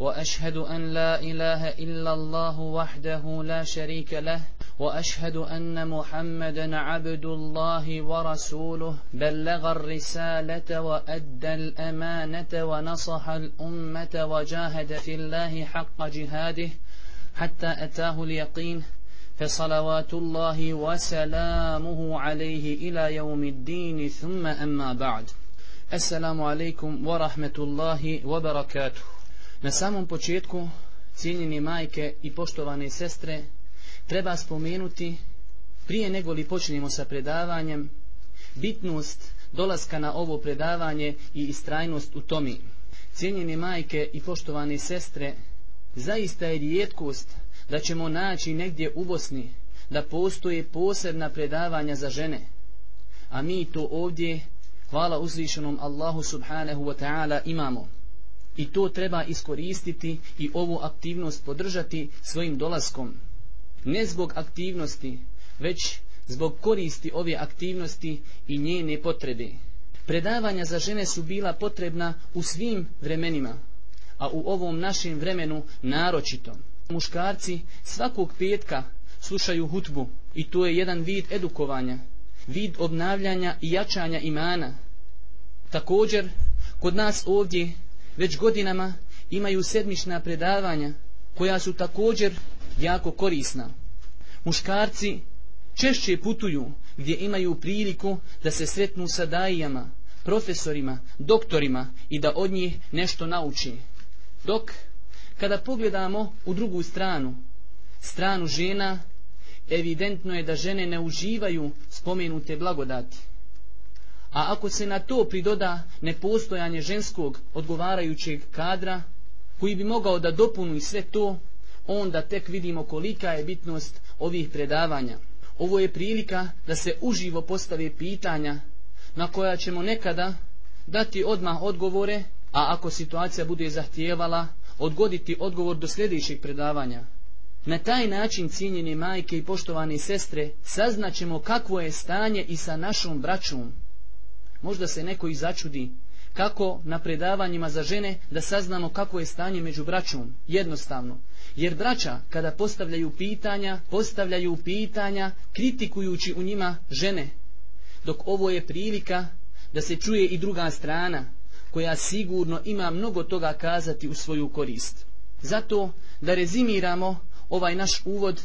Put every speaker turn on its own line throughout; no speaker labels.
وأشهد أن لا إله إلا الله وحده لا شريك له وأشهد أن محمدا عبد الله ورسوله. بلغ الرسالة وأدى الأمانة ونصح الأمة وجاهد في الله حق جهاده حتى أتاه اليقين. فصلوات الله وسلامه عليه إلى يوم الدين. ثم أما بعد السلام عليكم ورحمة الله وبركاته. Na samom početku, cijenjeni majke i poštovane sestre, treba spomenuti prije nego li počnemo sa predavanjem bitnost dolaska na ovo predavanje i istrajnost u tomi. Cijenjene majke i poštovane sestre, zaista je rijetkost da ćemo naći negdje u Bosni da postoje posebna predavanja za žene. A mi to ovdje, hvala uzvišenom Allahu subhanahu wa ta'ala, imamo. I to treba iskoristiti i ovu aktivnost podržati svojim dolaskom ne zbog aktivnosti, već zbog koristi ove aktivnosti i njene potrebe. Predavanja za žene su bila potrebna u svim vremenima, a u ovom našem vremenu naročito. Muškarci svakog petka slušaju hutbu i to je jedan vid edukovanja, vid obnavljanja i jačanja imana. Također, kod nas ovdje već godinama imaju sedmična predavanja koja su također jako korisna. Muškarci češće putuju gdje imaju priliku da se sretnu sa dajijama, profesorima, doktorima i da od njih nešto nauči. Dok, kada pogledamo u drugu stranu, stranu žena, evidentno je da žene ne uživaju spomenute blagodati. A ako se na to pridoda nepostojanje ženskog odgovarajućeg kadra, koji bi mogao da dopunu sve to, onda tek vidimo kolika je bitnost ovih predavanja. Ovo je prilika da se uživo postave pitanja na koja ćemo nekada dati odmah odgovore, a ako situacija bude zahtijevala, odgoditi odgovor do sljedećeg predavanja. Na taj način cijenjene majke i poštovane sestre saznaćemo kakvo je stanje i sa našom braćom. Možda se neko i začudi kako na predavanjima za žene da saznamo kako je stanje među braćom. Jednostavno, Jer braća, kada postavljaju pitanja, postavljaju pitanja kritikujući u njima žene. Dok ovo je prilika da se čuje i druga strana, koja sigurno ima mnogo toga kazati u svoju korist. Zato da rezimiramo ovaj naš uvod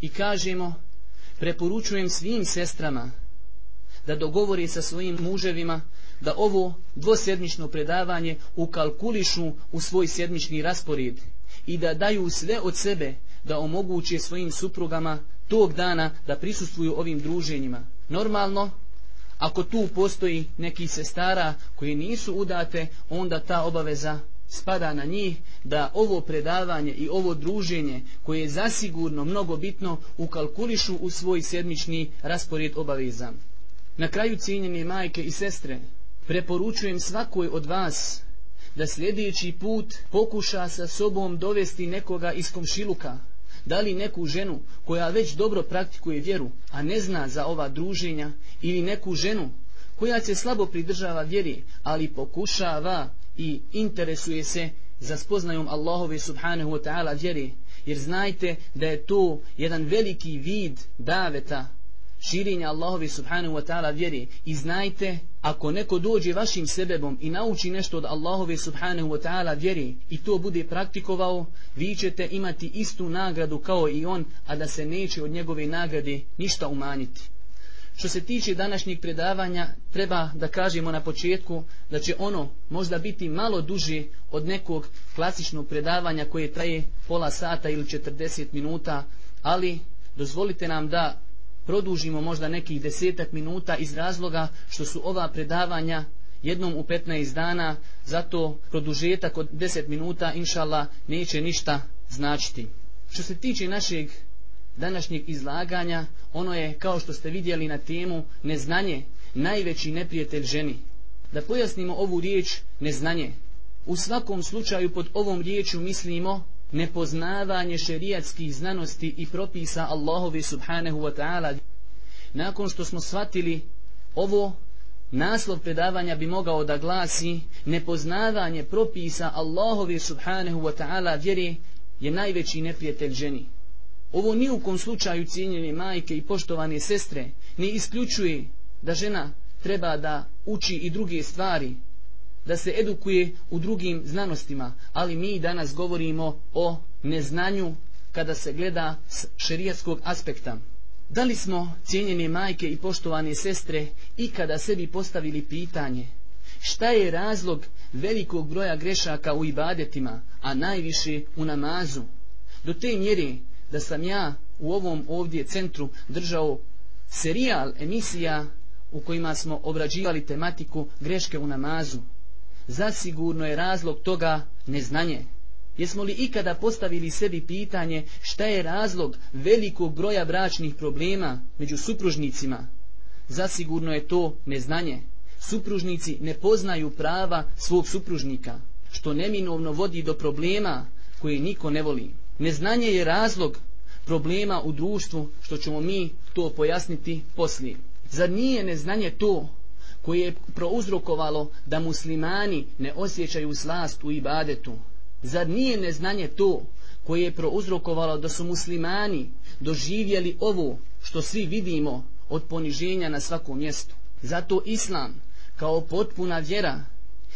i kažemo, preporučujem svim sestrama da dogovori sa svojim muževima da ovo dvosedmično predavanje ukalkulišu u svoj sedmični raspored i da daju sve od sebe da omoguće svojim suprugama tog dana da prisustvuju ovim druženjima. Normalno, ako tu postoji neki sestara koji nisu udate, onda ta obaveza spada na njih da ovo predavanje i ovo druženje koje je zasigurno mnogo bitno ukalkulišu u svoj sedmični raspored obaveza. Na kraju cijenjene majke i sestre, preporučujem svakoj od vas da sljedeći put pokuša sa sobom dovesti nekoga iz komšiluka, da li neku ženu koja već dobro praktikuje vjeru, a ne zna za ova druženja, ili neku ženu koja se slabo pridržava vjeri, ali pokušava i interesuje se za spoznajom Allahove subhanahu wa ta'ala vjeri, jer znajte da je to jedan veliki vid daveta širenja Allahovi subhanahu wa ta'ala vjeri i znajte ako neko dođe vašim sebebom i nauči nešto od Allahove subhanahu wa ta'ala vjeri i to bude praktikovao vi ćete imati istu nagradu kao i on a da se neće od njegove nagrade ništa umanjiti. Što se tiče današnjeg predavanja, treba da kažemo na početku da će ono možda biti malo duže od nekog klasičnog predavanja koje traje pola sata ili 40 minuta, ali dozvolite nam da produžimo možda nekih desetak minuta iz razloga što su ova predavanja jednom u 15 dana, zato produžetak od 10 minuta, inšala, neće ništa značiti. Što se tiče našeg današnjeg izlaganja, ono je, kao što ste vidjeli na temu, neznanje, najveći neprijatelj ženi. Da pojasnimo ovu riječ neznanje. U svakom slučaju pod ovom riječu mislimo nepoznavanje šerijatskih znanosti i propisa Allahovi subhanahu wa ta'ala. Nakon što smo shvatili ovo, naslov predavanja bi mogao da glasi nepoznavanje propisa Allahovi subhanahu wa ta'ala vjeri je najveći neprijatelj ženi. Ovo ni u kom slučaju cijenjene majke i poštovane sestre ne isključuje da žena treba da uči i druge stvari, da se edukuje u drugim znanostima, ali mi danas govorimo o neznanju kada se gleda s šerijatskog aspekta. Da li smo cijenjene majke i poštovane sestre ikada sebi postavili pitanje šta je razlog velikog broja grešaka u ibadetima, a najviše u namazu? Do te mjere da sam ja u ovom ovdje centru držao serijal emisija u kojima smo obrađivali tematiku greške u namazu. Zasigurno je razlog toga neznanje. Jesmo li ikada postavili sebi pitanje šta je razlog velikog broja bračnih problema među supružnicima? Zasigurno je to neznanje. Supružnici ne poznaju prava svog supružnika, što neminovno vodi do problema koje niko ne voli. Neznanje je razlog problema u društvu, što ćemo mi to pojasniti poslije. Zar nije neznanje to koje je prouzrokovalo da muslimani ne osjećaju slast u ibadetu? Zar nije neznanje to koje je prouzrokovalo da su muslimani doživjeli ovo što svi vidimo od poniženja na svakom mjestu? Zato islam kao potpuna vjera,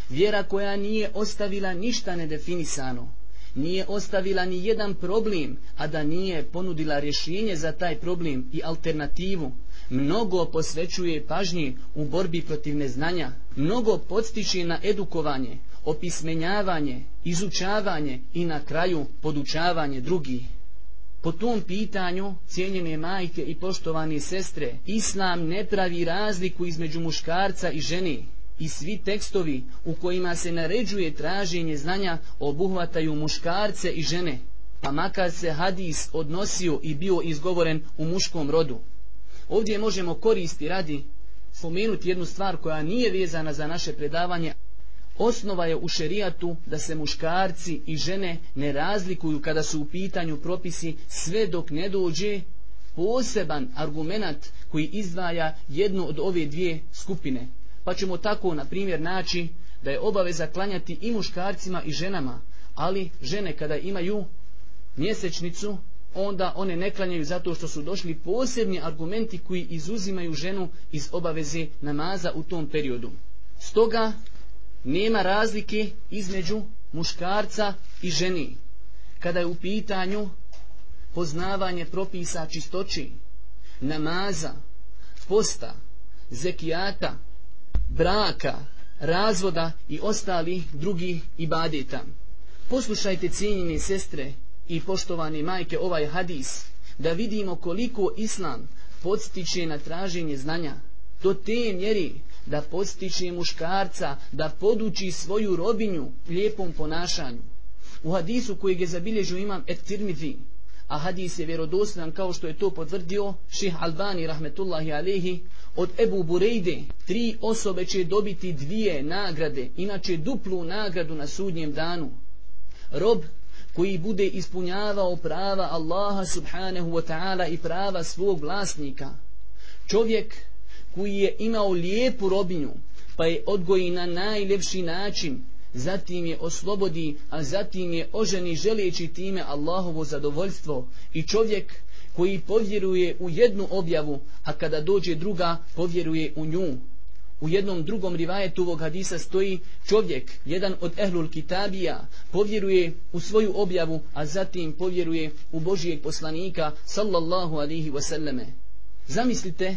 vjera koja nije ostavila ništa nedefinisano, nije ostavila ni jedan problem, a da nije ponudila rješenje za taj problem i alternativu, mnogo posvećuje pažnji u borbi protiv neznanja, mnogo podstiče na edukovanje, opismenjavanje, izučavanje i na kraju podučavanje drugih. Po tom pitanju, cijenjene majke i poštovane sestre, Islam ne pravi razliku između muškarca i žene, i svi tekstovi u kojima se naređuje traženje znanja obuhvataju muškarce i žene, pa makar se hadis odnosio i bio izgovoren u muškom rodu. Ovdje možemo koristi radi spomenuti jednu stvar koja nije vezana za naše predavanje. Osnova je u šerijatu da se muškarci i žene ne razlikuju kada su u pitanju propisi sve dok ne dođe poseban argument koji izdvaja jednu od ove dvije skupine. Pa ćemo tako, na primjer, naći da je obaveza klanjati i muškarcima i ženama, ali žene kada imaju mjesečnicu, onda one ne klanjaju zato što su došli posebni argumenti koji izuzimaju ženu iz obaveze namaza u tom periodu. Stoga nema razlike između muškarca i ženi. Kada je u pitanju poznavanje propisa čistoći, namaza, posta, zekijata, braka, razvoda i ostali drugi ibadeta. Poslušajte cijenjene sestre i poštovani majke ovaj hadis, da vidimo koliko islam podstiče na traženje znanja. Do te mjeri da podstiče muškarca da poduči svoju robinju lijepom ponašanju. U hadisu kojeg je zabilježio imam et tirmidhi, a hadis je vjerodostan kao što je to potvrdio ših Albani rahmetullahi alehi, od Ebu Burejde, tri osobe će dobiti dvije nagrade, inače duplu nagradu na sudnjem danu. Rob koji bude ispunjavao prava Allaha subhanahu wa ta'ala i prava svog vlasnika. Čovjek koji je imao lijepu robinju, pa je odgoji na najljepši način, zatim je oslobodi, a zatim je oženi želeći time Allahovo zadovoljstvo i čovjek koji povjeruje u jednu objavu, a kada dođe druga, povjeruje u nju. U jednom drugom rivajetu ovog hadisa stoji čovjek, jedan od ehlul kitabija, povjeruje u svoju objavu, a zatim povjeruje u Božijeg poslanika, sallallahu alihi wasallame. Zamislite,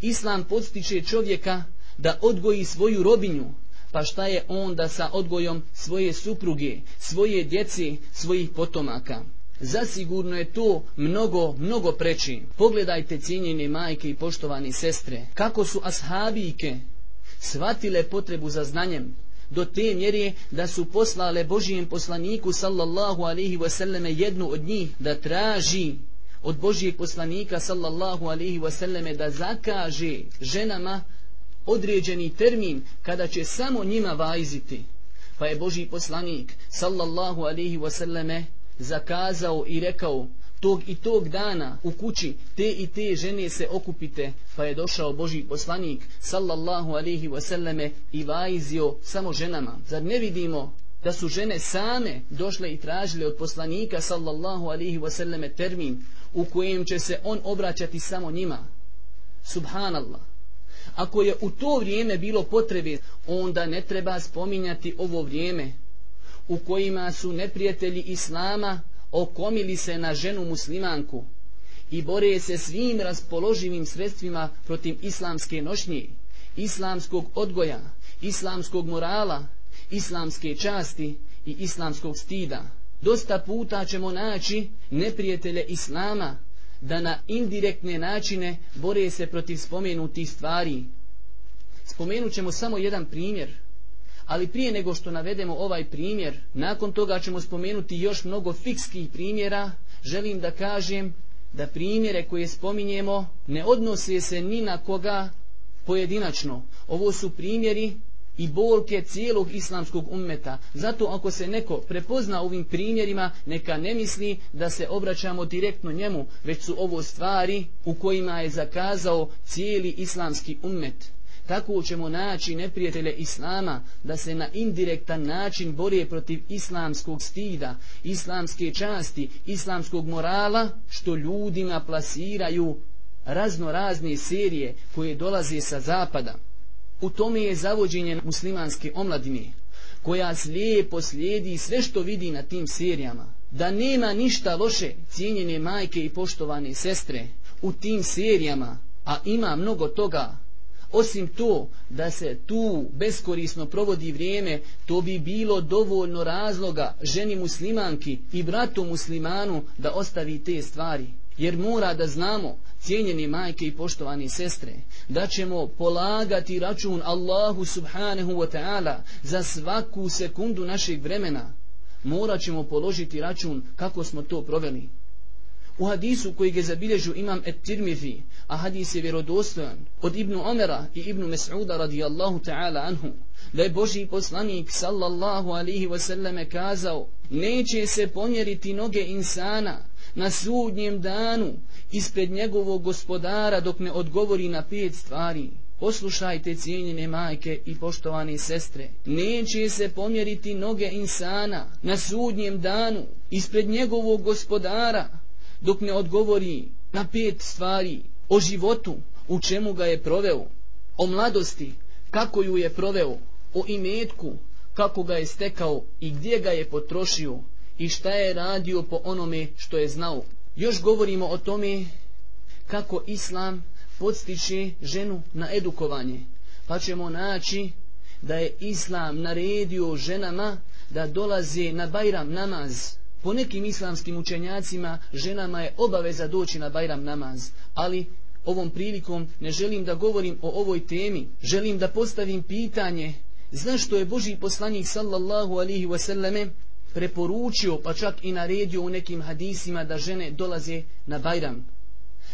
Islam podstiče čovjeka da odgoji svoju robinju, pa šta je onda sa odgojom svoje supruge, svoje djece, svojih potomaka? Zasigurno je to mnogo, mnogo preći. Pogledajte cijenjene majke i poštovani sestre, kako su ashabike shvatile potrebu za znanjem, do te mjere da su poslale Božijem poslaniku sallallahu alaihi wasallame jednu od njih da traži od Božijeg poslanika sallallahu alaihi wasallame da zakaže ženama određeni termin kada će samo njima vajziti. Pa je Božji poslanik, sallallahu alaihi wasallame, zakazao i rekao, tog i tog dana u kući te i te žene se okupite, pa je došao Boži poslanik, sallallahu alihi wasallame, i vajzio samo ženama. Zar ne vidimo da su žene same došle i tražile od poslanika, sallallahu alihi wasallame, termin u kojem će se on obraćati samo njima? Subhanallah. Ako je u to vrijeme bilo potrebe, onda ne treba spominjati ovo vrijeme u kojima su neprijatelji Islama okomili se na ženu muslimanku i bore se svim raspoloživim sredstvima protiv islamske nošnje, islamskog odgoja, islamskog morala, islamske časti i islamskog stida. Dosta puta ćemo naći neprijatelje Islama da na indirektne načine bore se protiv spomenutih stvari. Spomenut ćemo samo jedan primjer, ali prije nego što navedemo ovaj primjer, nakon toga ćemo spomenuti još mnogo fikskih primjera, želim da kažem da primjere koje spominjemo ne odnose se ni na koga pojedinačno. Ovo su primjeri i bolke cijelog islamskog ummeta. Zato ako se neko prepozna ovim primjerima, neka ne misli da se obraćamo direktno njemu, već su ovo stvari u kojima je zakazao cijeli islamski ummet. Tako ćemo naći neprijatelje Islama da se na indirektan način bore protiv islamskog stida, islamske časti, islamskog morala, što ljudima plasiraju razno razne serije koje dolaze sa zapada. U tome je zavođenje muslimanske omladine, koja slijepo slijedi sve što vidi na tim serijama. Da nema ništa loše cijenjene majke i poštovane sestre u tim serijama, a ima mnogo toga, osim to da se tu beskorisno provodi vrijeme, to bi bilo dovoljno razloga ženi muslimanki i bratu muslimanu da ostavi te stvari. Jer mora da znamo cijenjene majke i poštovane sestre, da ćemo polagati račun Allahu subhanahu wa ta'ala za svaku sekundu našeg vremena. Morat ćemo položiti račun kako smo to proveli. U hadisu koji ga zabilježu imam et tirmizi, a hadis je vjerodostojan, od Ibnu Omera i Ibnu Mes'uda radijallahu ta'ala anhu, da je Boži poslanik sallallahu alihi wasallame kazao, neće se ponjeriti noge insana na sudnjem danu ispred njegovog gospodara dok ne odgovori na pet stvari. Poslušajte cijenjene majke i poštovane sestre. Neće se pomjeriti noge insana na sudnjem danu ispred njegovog gospodara dok ne odgovori na pet stvari o životu u čemu ga je proveo, o mladosti kako ju je proveo, o imetku kako ga je stekao i gdje ga je potrošio i šta je radio po onome što je znao. Još govorimo o tome kako islam podstiče ženu na edukovanje. Pa ćemo naći da je islam naredio ženama da dolaze na bajram namaz. Po nekim islamskim učenjacima ženama je obaveza doći na bajram namaz. Ali ovom prilikom ne želim da govorim o ovoj temi. Želim da postavim pitanje zašto je Boži poslanik sallallahu alihi wasallame preporučio pa čak i naredio u nekim hadisima da žene dolaze na bajram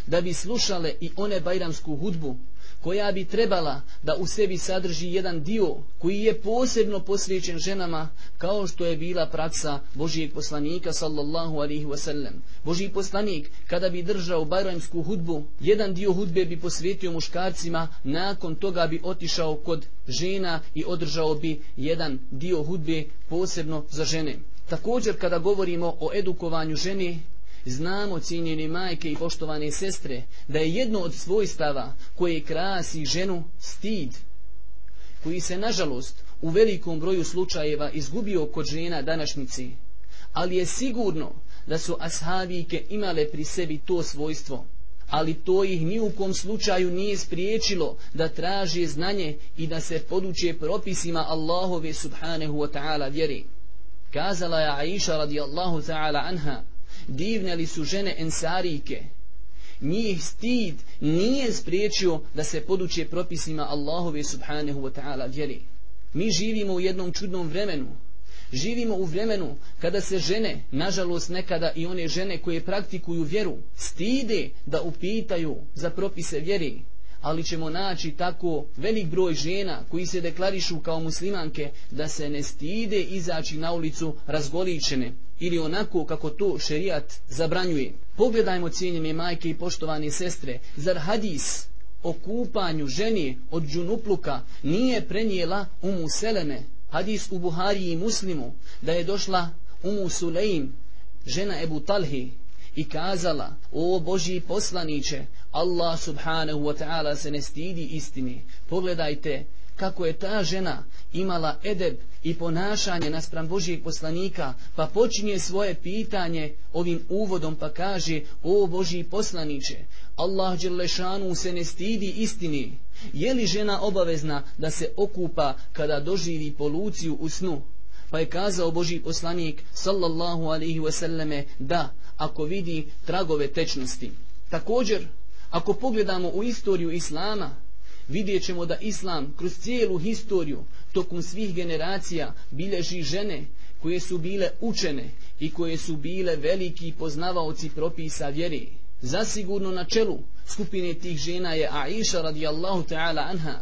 da bi slušale i one bajramsku hudbu koja bi trebala da u sebi sadrži jedan dio koji je posebno posvećen ženama kao što je bila praksa Božijeg poslanika sallallahu alaihi wasallam. Božiji poslanik kada bi držao bajramsku hudbu, jedan dio hudbe bi posvetio muškarcima, nakon toga bi otišao kod žena i održao bi jedan dio hudbe posebno za žene. Također kada govorimo o edukovanju žene, znamo cijenjene majke i poštovane sestre da je jedno od svojstava koje krasi ženu stid, koji se nažalost u velikom broju slučajeva izgubio kod žena današnjici, ali je sigurno da su ashabike imale pri sebi to svojstvo, ali to ih ni u kom slučaju nije spriječilo da traže znanje i da se poduče propisima Allahove subhanahu wa ta'ala vjeri. Kazala je Aisha radijallahu ta'ala anha, divne li su žene ensarijke, njih stid nije spriječio da se poduče propisima Allahove subhanahu wa ta'ala vjeri. Mi živimo u jednom čudnom vremenu. Živimo u vremenu kada se žene, nažalost nekada i one žene koje praktikuju vjeru, stide da upitaju za propise vjeri. ali ćemo naći tako velik broj žena koji se deklarišu kao muslimanke da se ne stide izaći na ulicu razgoličene ili onako kako to šerijat zabranjuje. Pogledajmo cijenjene majke i poštovane sestre, zar hadis o kupanju ženi od džunupluka nije prenijela umu Seleme, hadis u Buhari i Muslimu, da je došla umu Sulejm, žena Ebu Talhi, i kazala, o Boži poslaniće, Allah subhanahu wa ta'ala se ne stidi istini. Pogledajte kako je ta žena imala edeb i ponašanje naspram Božijeg poslanika, pa počinje svoje pitanje ovim uvodom pa kaže, o Božiji poslaniće, Allah Đelešanu se ne stidi istini. Je li žena obavezna da se okupa kada doživi poluciju u snu? Pa je kazao Božji poslanik, sallallahu alaihi wasallame, da, ako vidi tragove tečnosti. Također, ako pogledamo u istoriju Islama, vidjet ćemo da Islam kroz cijelu historiju tokom svih generacija bilježi žene koje su bile učene i koje su bile veliki poznavaoci propisa vjeri. Zasigurno na čelu skupine tih žena je Aisha radijallahu ta'ala anha,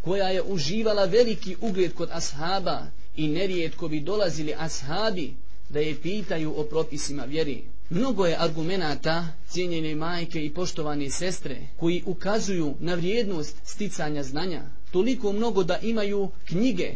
koja je uživala veliki ugled kod ashaba i nerijetko bi dolazili ashabi da je pitaju o propisima vjeri. Mnogo je argumenata cijenjene majke i poštovane sestre koji ukazuju na vrijednost sticanja znanja. Toliko mnogo da imaju knjige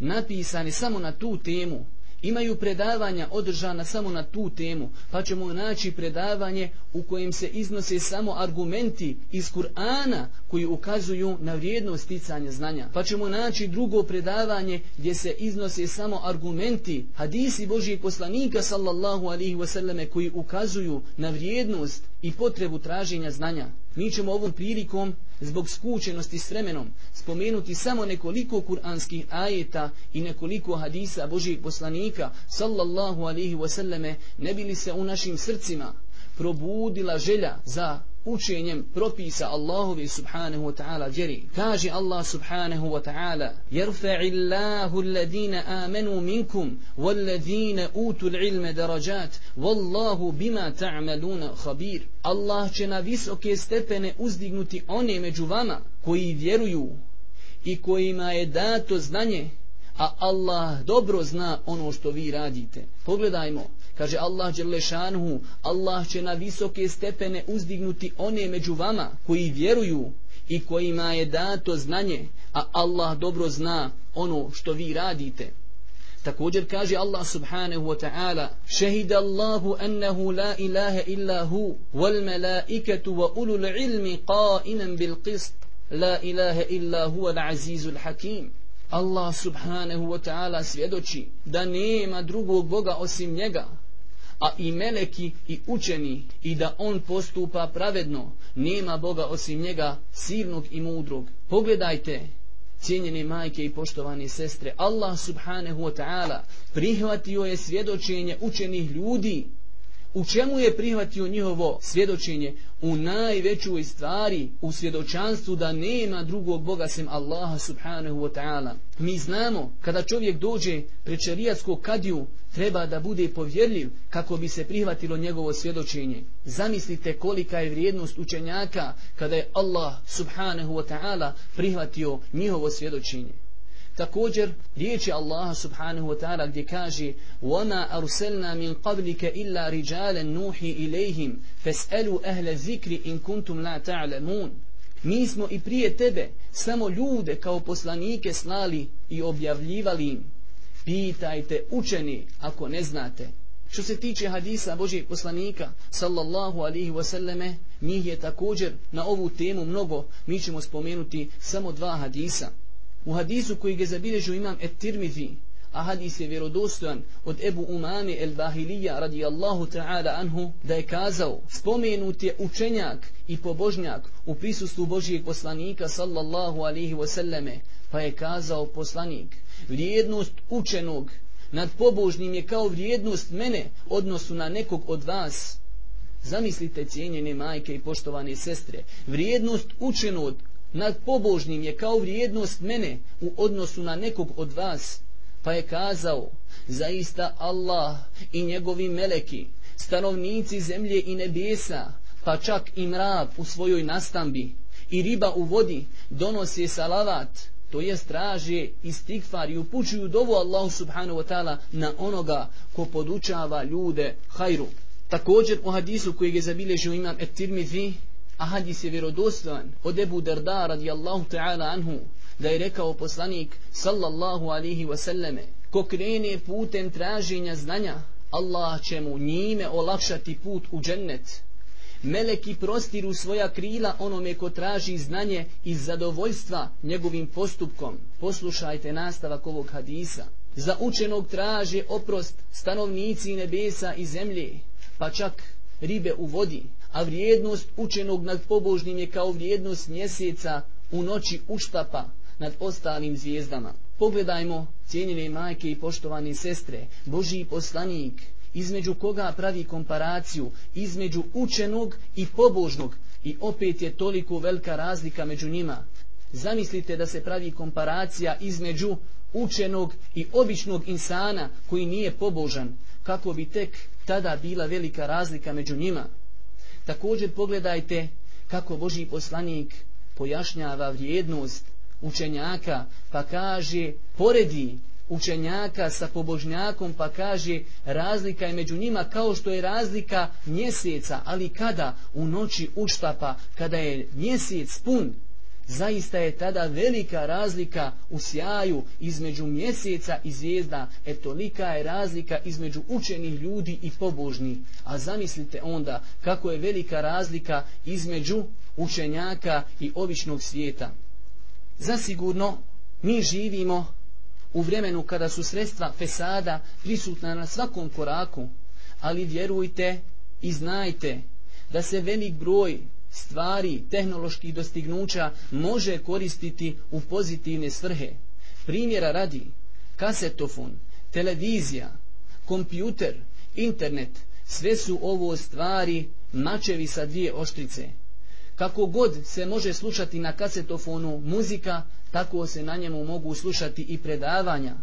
napisane samo na tu temu imaju predavanja održana samo na tu temu, pa ćemo naći predavanje u kojem se iznose samo argumenti iz Kur'ana koji ukazuju na vrijednost sticanja znanja. Pa ćemo naći drugo predavanje gdje se iznose samo argumenti hadisi Božijeg poslanika sallallahu alihi wasallame koji ukazuju na vrijednost i potrebu traženja znanja. Mi ćemo ovom prilikom zbog skučenosti s vremenom spomenuti samo nekoliko kuranskih ajeta i nekoliko hadisa Božijeg poslanika sallallahu alihi wasallame ne bili se u našim srcima probudila želja za učenjem propisa Allahovi subhanahu wa ta'ala vjeri. Kaže Allah subhanahu wa ta'ala Jerfa'i Allahu alladhina amanu minkum walladhina utu l'ilme darajat wallahu bima ta'maluna khabir. Allah će na visoke stepene uzdignuti one među vama koji vjeruju i kojima je dato znanje a Allah dobro zna ono što vi radite. Pogledajmo, kaže Allah Đelešanhu, Allah će na visoke stepene uzdignuti one među vama koji vjeruju i kojima je dato znanje, a Allah dobro zna ono što vi radite. Također kaže Allah subhanahu wa ta'ala Šehida Allahu ennehu la ilaha illa hu wal malaikatu wa ulul ilmi qainan bil qist. La ilaha illa hu al azizul hakim. Allah subhanahu wa ta'ala svjedoči da nema drugog Boga osim njega, a i meleki i učeni i da on postupa pravedno, nema Boga osim njega silnog i mudrog. Pogledajte, cijenjene majke i poštovane sestre, Allah subhanahu wa ta'ala prihvatio je svjedočenje učenih ljudi U čemu je prihvatio njihovo svjedočenje? U najvećoj stvari, u svjedočanstvu da nema drugog Boga sem Allaha subhanahu wa ta'ala. Mi znamo, kada čovjek dođe pred šarijatskog kadiju, treba da bude povjerljiv kako bi se prihvatilo njegovo svjedočenje. Zamislite kolika je vrijednost učenjaka kada je Allah subhanahu wa ta'ala prihvatio njihovo svjedočenje. Također, riječi Allaha subhanahu wa ta'ala gdje kaže وَمَا أَرْسَلْنَا مِنْ قَبْلِكَ إِلَّا رِجَالًا نُوحِي إِلَيْهِمْ فَاسْأَلُوا أَهْلَ الذِّكْرِ إِنْ كُنْتُمْ لَا تَعْلَمُونَ Mi smo i prije tebe samo ljude kao poslanike slali i objavljivali im. Pitajte učeni ako ne znate. Što se tiče hadisa Božijeg poslanika, sallallahu alihi wasallame, njih je također na ovu temu mnogo, mi ćemo spomenuti samo dva hadisa. U hadisu koji ga zabilježu imam et tirmidhi, a hadis je vjerodostojan od Ebu Umame el Bahilija radijallahu ta'ala anhu, da je kazao, spomenut je učenjak i pobožnjak u prisustvu Božijeg poslanika sallallahu alihi wasallame, pa je kazao poslanik, vrijednost učenog nad pobožnim je kao vrijednost mene odnosu na nekog od vas. Zamislite cijenjene majke i poštovane sestre, vrijednost učenog nad pobožnim je kao vrijednost mene u odnosu na nekog od vas. Pa je kazao, zaista Allah i njegovi meleki, stanovnici zemlje i nebesa, pa čak i mrav u svojoj nastambi, i riba u vodi donose salavat, to je straže i stikfar i upućuju dovu Allahu subhanahu wa ta'ala na onoga ko podučava ljude hajru. Također u hadisu koji je zabilježio imam et tirmidhi, a hadis je vjerodostan od Ebu Darda radijallahu ta'ala anhu, da je rekao poslanik sallallahu alihi wasallame, ko krene putem traženja znanja, Allah će mu njime olakšati put u džennet. Meleki prostiru svoja krila onome ko traži znanje iz zadovoljstva njegovim postupkom. Poslušajte nastavak ovog hadisa. Za učenog traže oprost stanovnici nebesa i zemlje, pa čak ribe u vodi, a vrijednost učenog nad pobožnim je kao vrijednost mjeseca u noći uštapa nad ostalim zvijezdama. Pogledajmo, cijenjene majke i poštovane sestre, Božiji poslanik, između koga pravi komparaciju, između učenog i pobožnog, i opet je toliko velika razlika među njima. Zamislite da se pravi komparacija između učenog i običnog insana koji nije pobožan, kako bi tek tada bila velika razlika među njima. Također pogledajte kako Boži poslanik pojašnjava vrijednost učenjaka, pa kaže, poredi učenjaka sa pobožnjakom, pa kaže, razlika je među njima kao što je razlika mjeseca, ali kada? U noći uštapa, kada je mjesec pun, zaista je tada velika razlika u sjaju između mjeseca i zvijezda, e tolika je razlika između učenih ljudi i pobožnih. A zamislite onda kako je velika razlika između učenjaka i običnog svijeta. Zasigurno mi živimo u vremenu kada su sredstva fesada prisutna na svakom koraku, ali vjerujte i znajte da se velik broj stvari, tehnoloških dostignuća može koristiti u pozitivne svrhe. Primjera radi, kasetofon, televizija, kompjuter, internet, sve su ovo stvari mačevi sa dvije oštrice. Kako god se može slušati na kasetofonu muzika, tako se na njemu mogu slušati i predavanja.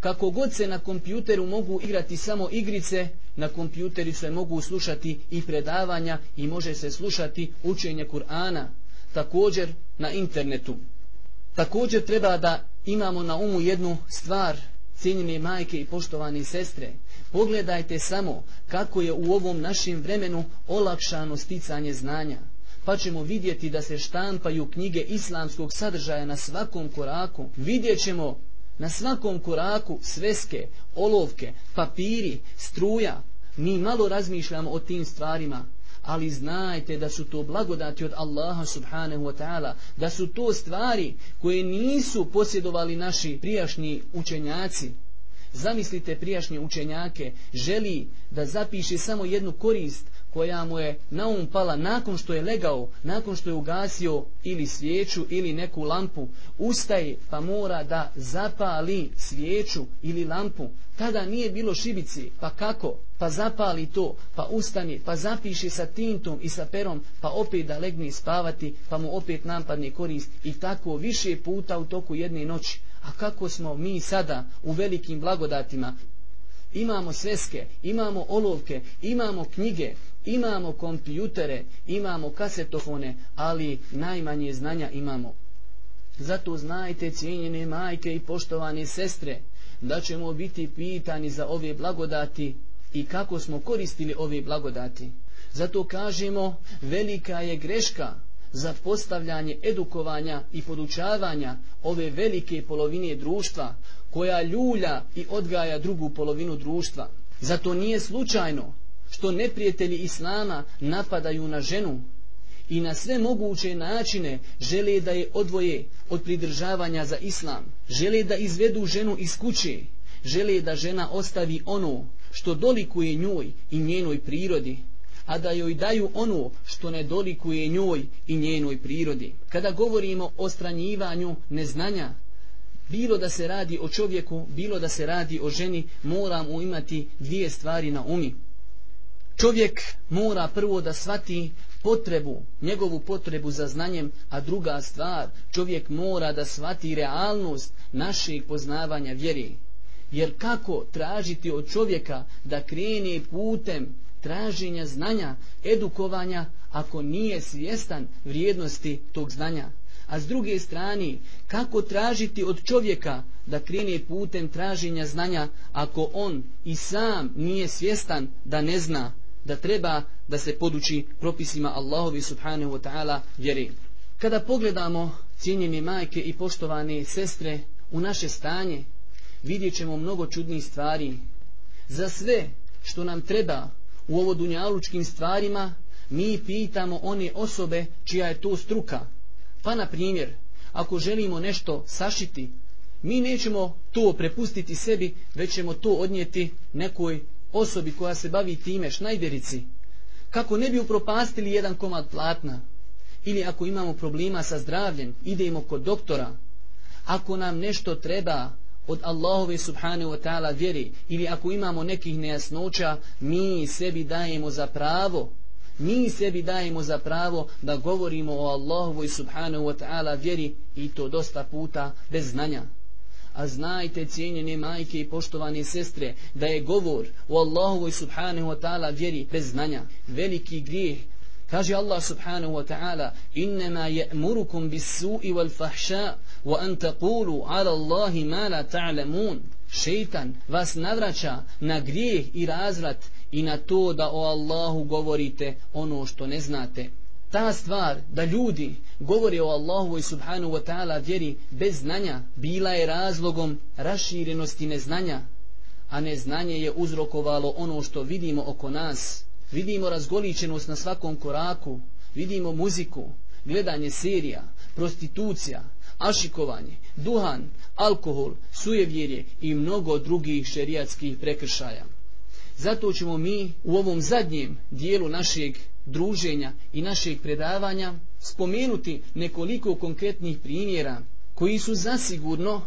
Kako god se na kompjuteru mogu igrati samo igrice, na kompjuteru se mogu slušati i predavanja i može se slušati učenje Kur'ana, također na internetu. Također treba da imamo na umu jednu stvar, cijenjene majke i poštovane sestre. Pogledajte samo kako je u ovom našem vremenu olakšano sticanje znanja pa ćemo vidjeti da se štampaju knjige islamskog sadržaja na svakom koraku. Vidjet ćemo na svakom koraku sveske, olovke, papiri, struja. Mi malo razmišljamo o tim stvarima, ali znajte da su to blagodati od Allaha subhanahu wa ta'ala, da su to stvari koje nisu posjedovali naši prijašnji učenjaci. Zamislite prijašnje učenjake, želi da zapiše samo jednu korist, koja mu je na um pala nakon što je legao, nakon što je ugasio ili svijeću ili neku lampu, ustaje pa mora da zapali svijeću ili lampu. Tada nije bilo šibici, pa kako? Pa zapali to, pa ustani, pa zapiše sa tintom i sa perom, pa opet da legne spavati, pa mu opet nampadne korist i tako više puta u toku jedne noći. A kako smo mi sada u velikim blagodatima? Imamo sveske, imamo olovke, imamo knjige, imamo kompjutere, imamo kasetofone, ali najmanje znanja imamo. Zato znajte, cijenjene majke i poštovane sestre, da ćemo biti pitani za ove blagodati i kako smo koristili ove blagodati. Zato kažemo, velika je greška za postavljanje edukovanja i podučavanja ove velike polovine društva, koja ljulja i odgaja drugu polovinu društva. Zato nije slučajno što neprijatelji Islama napadaju na ženu i na sve moguće načine žele da je odvoje od pridržavanja za Islam, žele da izvedu ženu iz kuće, žele da žena ostavi ono što dolikuje njoj i njenoj prirodi, a da joj daju ono što ne dolikuje njoj i njenoj prirodi. Kada govorimo o stranjivanju neznanja, bilo da se radi o čovjeku, bilo da se radi o ženi, moramo imati dvije stvari na umi. Čovjek mora prvo da svati potrebu, njegovu potrebu za znanjem, a druga stvar, čovjek mora da svati realnost našeg poznavanja vjeri. Jer kako tražiti od čovjeka da krene putem traženja znanja, edukovanja, ako nije svjestan vrijednosti tog znanja. A s druge strane, kako tražiti od čovjeka da krene putem traženja znanja ako on i sam nije svjestan da ne zna, da treba da se poduči propisima Allahovi subhanahu wa ta'ala vjeri. Kada pogledamo cijenjene majke i poštovane sestre u naše stanje, vidjet ćemo mnogo čudnih stvari. Za sve što nam treba u ovo dunjalučkim stvarima, mi pitamo one osobe čija je to struka. Pa na primjer, ako želimo nešto sašiti, mi nećemo to prepustiti sebi, već ćemo to odnijeti nekoj osobi koja se bavi time, šnajderici. Kako ne bi upropastili jedan komad platna, ili ako imamo problema sa zdravljem, idemo kod doktora. Ako nam nešto treba od Allahove subhanahu wa ta'ala vjeri, ili ako imamo nekih nejasnoća, mi sebi dajemo za pravo mi sebi dajemo za pravo da govorimo o Allahovoj subhanahu wa ta'ala vjeri i to dosta puta bez znanja. A znajte cijenjene majke i poštovane sestre da je govor u Allahovoj subhanahu wa ta'ala vjeri bez znanja. Veliki grijeh Kaže Allah subhanahu wa ta'ala Innama je'murukum bis su'i wal fahša wa an taqulu ala Allahi ma la ta'lamun Šeitan vas navraća na grijeh i razvrat i na to da o Allahu govorite ono što ne znate. Ta stvar da ljudi govore o Allahu i subhanahu wa ta'ala vjeri bez znanja bila je razlogom raširenosti neznanja, a neznanje je uzrokovalo ono što vidimo oko nas. Vidimo razgoličenost na svakom koraku, vidimo muziku, gledanje serija, prostitucija, ašikovanje, duhan, alkohol, sujevjerje i mnogo drugih šerijatskih prekršaja. Zato ćemo mi u ovom zadnjem dijelu našeg druženja i našeg predavanja spomenuti nekoliko konkretnih primjera koji su zasigurno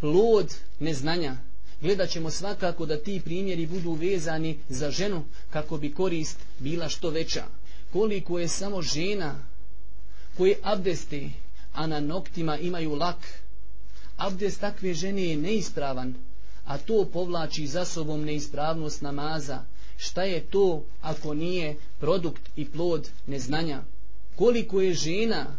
plod neznanja. Gledat ćemo svakako da ti primjeri budu vezani za ženu kako bi korist bila što veća. Koliko je samo žena koje abdeste, a na noktima imaju lak. Abdest takve žene je neispravan, a to povlači za sobom neispravnost namaza. Šta je to ako nije produkt i plod neznanja? Koliko je žena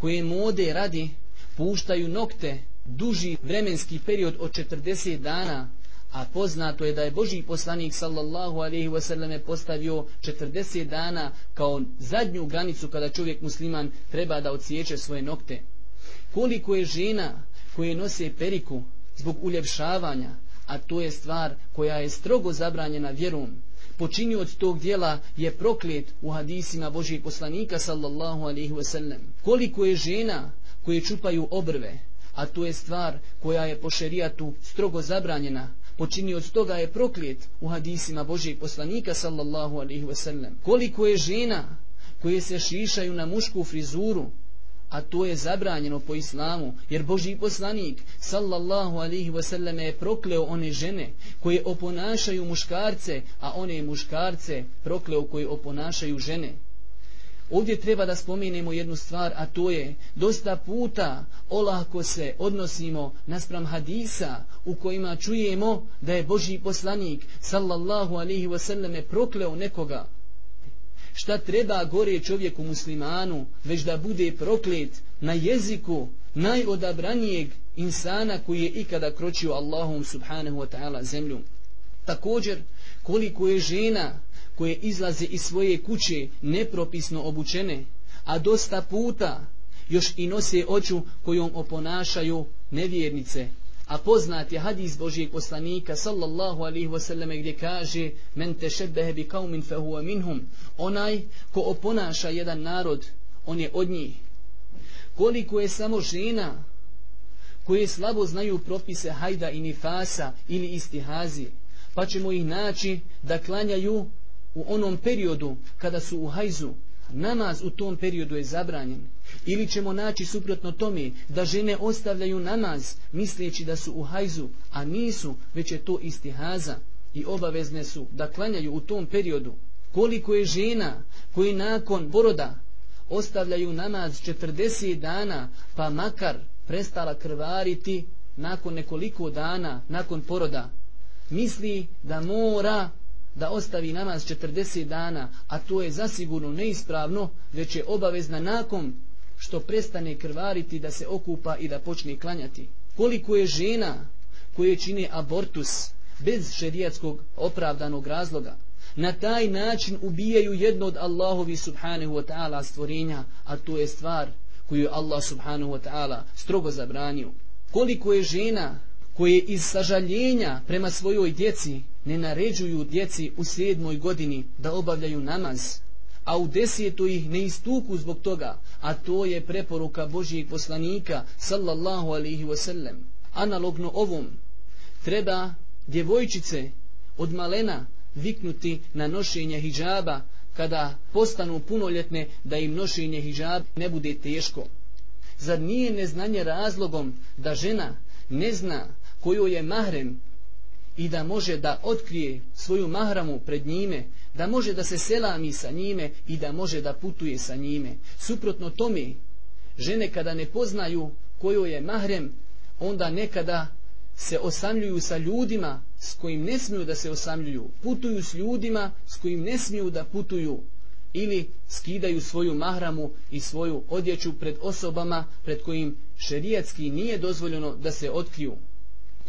koje mode radi puštaju nokte duži vremenski period od 40 dana, a poznato je da je Boži poslanik sallallahu alaihi wasallam postavio 40 dana kao zadnju granicu kada čovjek musliman treba da ociječe svoje nokte. Koliko je žena koje nose periku zbog uljepšavanja, a to je stvar koja je strogo zabranjena vjerom. Počinioc tog dijela je proklet u hadisima Božijeg poslanika sallallahu alaihi wasallam. Koliko je žena koje čupaju obrve, a to je stvar koja je po šerijatu strogo zabranjena, počinioc toga je proklet u hadisima Božijeg poslanika sallallahu alaihi wasallam. Koliko je žena koje se šišaju na mušku frizuru, a to je zabranjeno po islamu, jer Boži poslanik, sallallahu alihi wasallam, je prokleo one žene koje oponašaju muškarce, a one muškarce prokleo koji oponašaju žene. Ovdje treba da spomenemo jednu stvar, a to je dosta puta olako se odnosimo naspram hadisa u kojima čujemo da je Boži poslanik, sallallahu alihi wasallam, prokleo nekoga, šta treba gore čovjeku muslimanu, već da bude proklet na jeziku najodabranijeg insana koji je ikada kročio Allahom subhanahu wa ta'ala zemlju. Također, koliko je žena koje izlaze iz svoje kuće nepropisno obučene, a dosta puta još i nose oču kojom oponašaju nevjernice, A poznat je hadis Božijeg poslanika sallallahu alaihi wasallam gdje kaže men te šebehe bi kaumin fe huwa minhum. Onaj ko oponaša jedan narod on je od njih. Koliko je samo žena koje slabo znaju propise hajda i nifasa ili istihazi pa ćemo ih naći da klanjaju u onom periodu kada su u hajzu. Namaz u tom periodu je zabranjen ili ćemo naći suprotno tome da žene ostavljaju namaz misleći da su u hajzu a nisu već je to istihaza. I obavezne su da klanjaju u tom periodu. Koliko je žena koji nakon poroda ostavljaju namaz 40 dana pa makar prestala krvariti nakon nekoliko dana nakon poroda misli da mora da ostavi namaz 40 dana, a to je zasigurno neispravno, već je obavezna nakon što prestane krvariti da se okupa i da počne klanjati. Koliko je žena koje čine abortus bez šerijatskog opravdanog razloga, na taj način ubijaju jedno od Allahovi subhanahu wa ta'ala stvorenja, a to je stvar koju Allah subhanahu wa ta'ala strogo zabranio. Koliko je žena koje iz sažaljenja prema svojoj djeci ne naređuju djeci u sedmoj godini da obavljaju namaz, a u desetu ih ne istuku zbog toga, a to je preporuka Božijeg poslanika, sallallahu alihi wasallam. Analogno ovom, treba djevojčice od malena viknuti na nošenje hijjaba kada postanu punoljetne da im nošenje hijjaba ne bude teško. Zar nije neznanje razlogom da žena ne zna koju je mahrem i da može da otkrije svoju mahramu pred njime, da može da se selami sa njime i da može da putuje sa njime. Suprotno tome, žene kada ne poznaju koju je mahrem, onda nekada se osamljuju sa ljudima s kojim ne smiju da se osamljuju, putuju s ljudima s kojim ne smiju da putuju ili skidaju svoju mahramu i svoju odjeću pred osobama pred kojim šerijatski nije dozvoljeno da se otkriju.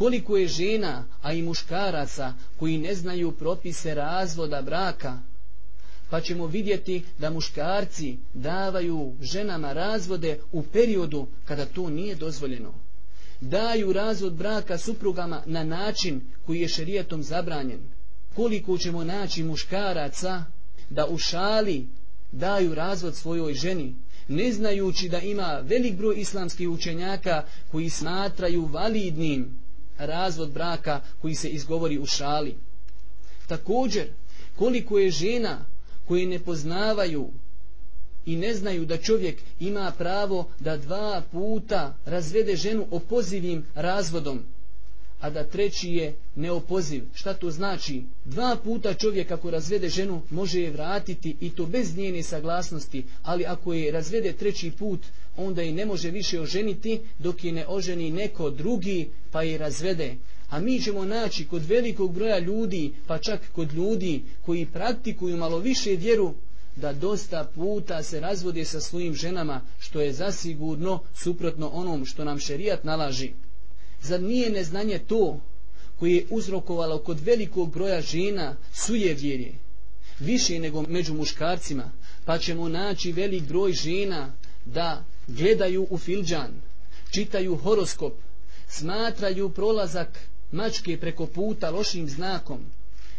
Koliko je žena, a i muškaraca koji ne znaju propise razvoda braka, pa ćemo vidjeti da muškarci davaju ženama razvode u periodu kada to nije dozvoljeno daju razvod braka suprugama na način koji je šerijetom zabranjen. Koliko ćemo naći muškaraca da u šali daju razvod svojoj ženi, ne znajući da ima velik broj islamskih učenjaka koji smatraju validnim razvod braka koji se izgovori u šali. Također, koliko je žena koje ne poznavaju i ne znaju da čovjek ima pravo da dva puta razvede ženu opozivim razvodom, a da treći je neopoziv. Šta to znači? Dva puta čovjek ako razvede ženu može je vratiti i to bez njene saglasnosti, ali ako je razvede treći put, onda i ne može više oženiti dok je ne oženi neko drugi pa je razvede. A mi ćemo naći kod velikog broja ljudi, pa čak kod ljudi koji praktikuju malo više vjeru, da dosta puta se razvode sa svojim ženama, što je zasigurno suprotno onom što nam šerijat nalaži. Zar nije neznanje to koje je uzrokovalo kod velikog broja žena sujevjerje, više nego među muškarcima, pa ćemo naći velik broj žena da gledaju u filđan, čitaju horoskop, smatraju prolazak mačke preko puta lošim znakom,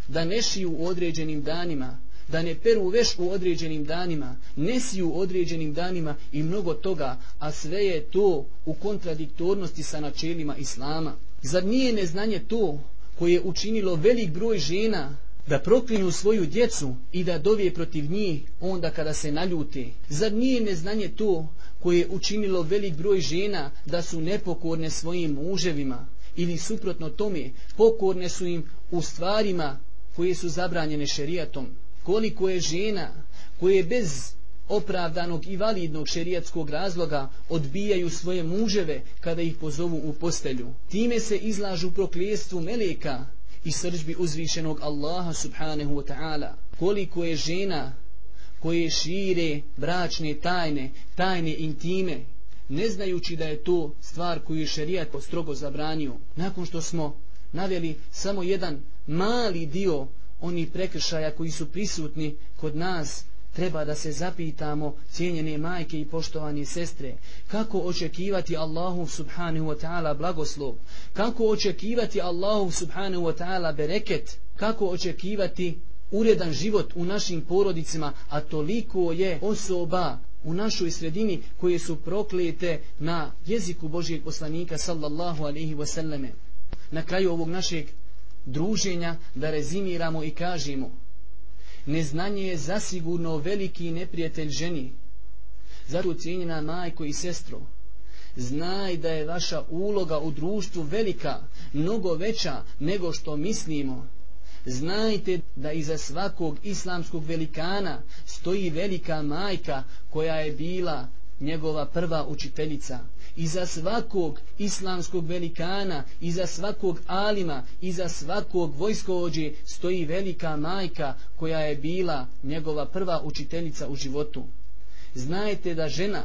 da ne šiju u određenim danima, da ne peru veš u određenim danima, ne siju u određenim danima i mnogo toga, a sve je to u kontradiktornosti sa načelima Islama. Zar nije neznanje to koje je učinilo velik broj žena da proklinju svoju djecu i da dovije protiv njih onda kada se naljute? Zar nije neznanje to koje je učinilo velik broj žena da su nepokorne svojim muževima ili suprotno tome pokorne su im u stvarima koje su zabranjene šerijatom? koliko je žena koje bez opravdanog i validnog šerijatskog razloga odbijaju svoje muževe kada ih pozovu u postelju. Time se izlažu prokljestvu meleka i srđbi uzvišenog Allaha subhanahu wa ta'ala. Koliko je žena koje šire bračne tajne, tajne intime, ne znajući da je to stvar koju je šerijat strogo zabranio. Nakon što smo naveli samo jedan mali dio onih prekršaja koji su prisutni kod nas, treba da se zapitamo, cijenjene majke i poštovane sestre, kako očekivati Allahu subhanahu wa ta'ala blagoslov, kako očekivati Allahu subhanahu wa ta'ala bereket, kako očekivati uredan život u našim porodicima, a toliko je osoba u našoj sredini koje su proklete na jeziku Božijeg poslanika sallallahu alaihi wasallame. Na kraju ovog našeg druženja da rezimiramo i kažemo neznanje je zasigurno veliki neprijatelj ženi zato cijenjena majko i sestro znaj da je vaša uloga u društvu velika mnogo veća nego što mislimo znajte da iza svakog islamskog velikana stoji velika majka koja je bila njegova prva učiteljica. Iza svakog islamskog velikana, iza svakog alima, iza svakog vojskovođe stoji velika majka koja je bila njegova prva učiteljica u životu. Znajte da žena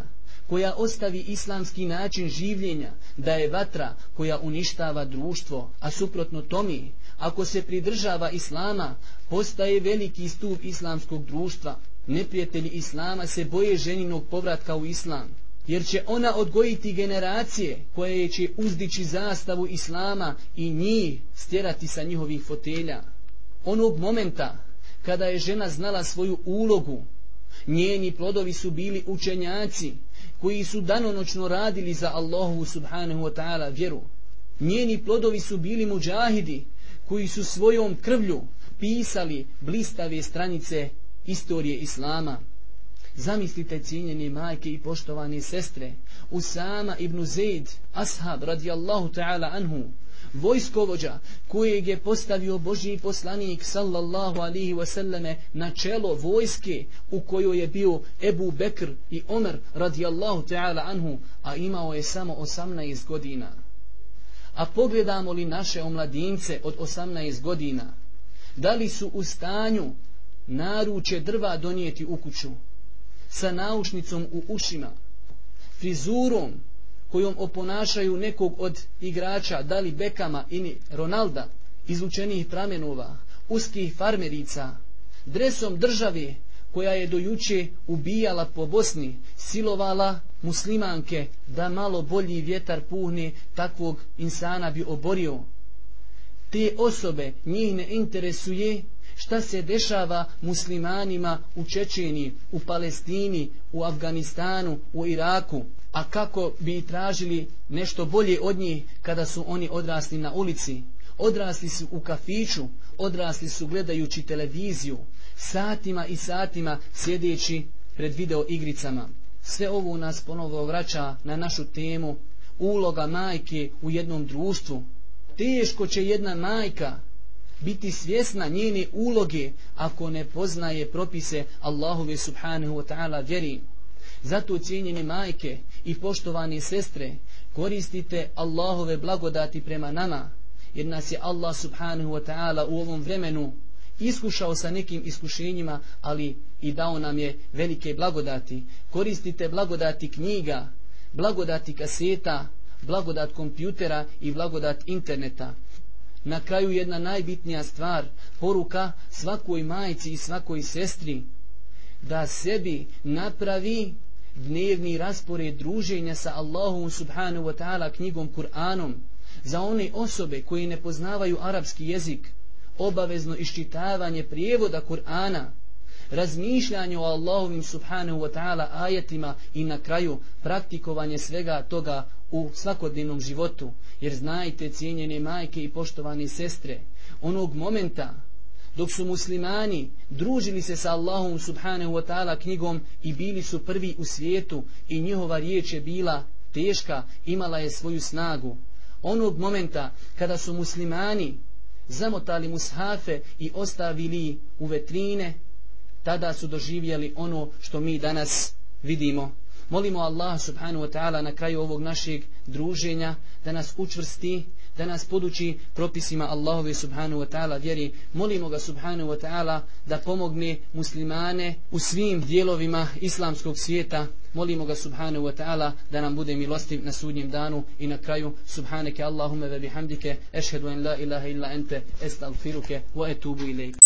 koja ostavi islamski način življenja, da je vatra koja uništava društvo, a suprotno tomi, ako se pridržava islama, postaje veliki stup islamskog društva. Neprijatelji islama se boje ženinog povratka u islam, jer će ona odgojiti generacije koje će uzdići zastavu islama i njih stjerati sa njihovih fotelja. Onog momenta kada je žena znala svoju ulogu, njeni plodovi su bili učenjaci koji su danonočno radili za Allahu subhanahu wa ta'ala vjeru. Njeni plodovi su bili muđahidi koji su svojom krvlju pisali blistave stranice istorije Islama. Zamislite cijenjeni majke i poštovane sestre, Usama ibn Zaid, ashab radijallahu ta'ala anhu, vojskovođa kojeg je postavio Božji poslanik sallallahu alihi wasallame na čelo vojske u kojoj je bio Ebu Bekr i Omer radijallahu ta'ala anhu, a imao je samo 18 godina. A pogledamo li naše omladince od 18 godina, da li su u stanju naruče drva donijeti u kuću, sa naušnicom u ušima, frizurom kojom oponašaju nekog od igrača, da li Bekama ili Ronalda, izlučenih pramenova, uskih farmerica, dresom države koja je dojuče ubijala po Bosni, silovala muslimanke da malo bolji vjetar puhne takvog insana bi oborio. Te osobe njih ne interesuje šta se dešava muslimanima u Čečeni, u Palestini, u Afganistanu, u Iraku, a kako bi tražili nešto bolje od njih kada su oni odrasli na ulici. Odrasli su u kafiću, odrasli su gledajući televiziju, satima i satima sjedeći pred video igricama. Sve ovo nas ponovo vraća na našu temu uloga majke u jednom društvu. Teško će jedna majka biti svjesna njene uloge ako ne poznaje propise Allahove subhanahu wa ta'ala vjeri. Zato cijenjene majke i poštovane sestre koristite Allahove blagodati prema nama jer nas je Allah subhanahu wa ta'ala u ovom vremenu iskušao sa nekim iskušenjima ali i dao nam je velike blagodati. Koristite blagodati knjiga, blagodati kaseta, blagodat kompjutera i blagodat interneta na kraju jedna najbitnija stvar, poruka svakoj majici i svakoj sestri, da sebi napravi dnevni raspored druženja sa Allahom subhanahu wa ta'ala knjigom Kur'anom, za one osobe koji ne poznavaju arapski jezik, obavezno iščitavanje prijevoda Kur'ana, razmišljanje o Allahovim subhanahu wa ta'ala ajetima i na kraju praktikovanje svega toga u svakodnevnom životu. Jer znajte, cijenjene majke i poštovane sestre, onog momenta dok su muslimani družili se sa Allahom subhanahu wa ta'ala knjigom i bili su prvi u svijetu i njihova riječ je bila teška, imala je svoju snagu. Onog momenta kada su muslimani zamotali mushafe i ostavili u vetrine, tada su doživjeli ono što mi danas vidimo Molimo Allah subhanahu wa ta'ala na kraju ovog našeg druženja da nas učvrsti, da nas poduči propisima Allahove subhanahu wa ta'ala vjeri. Molimo ga subhanahu wa ta'ala da pomogne muslimane u svim dijelovima islamskog svijeta. Molimo ga subhanahu wa ta'ala da nam bude milostiv na sudnjem danu i na kraju. Subhaneke Allahumma ve bihamdike. Ešhedu en la ilaha illa ente. Estagfiruke wa etubu ilaik.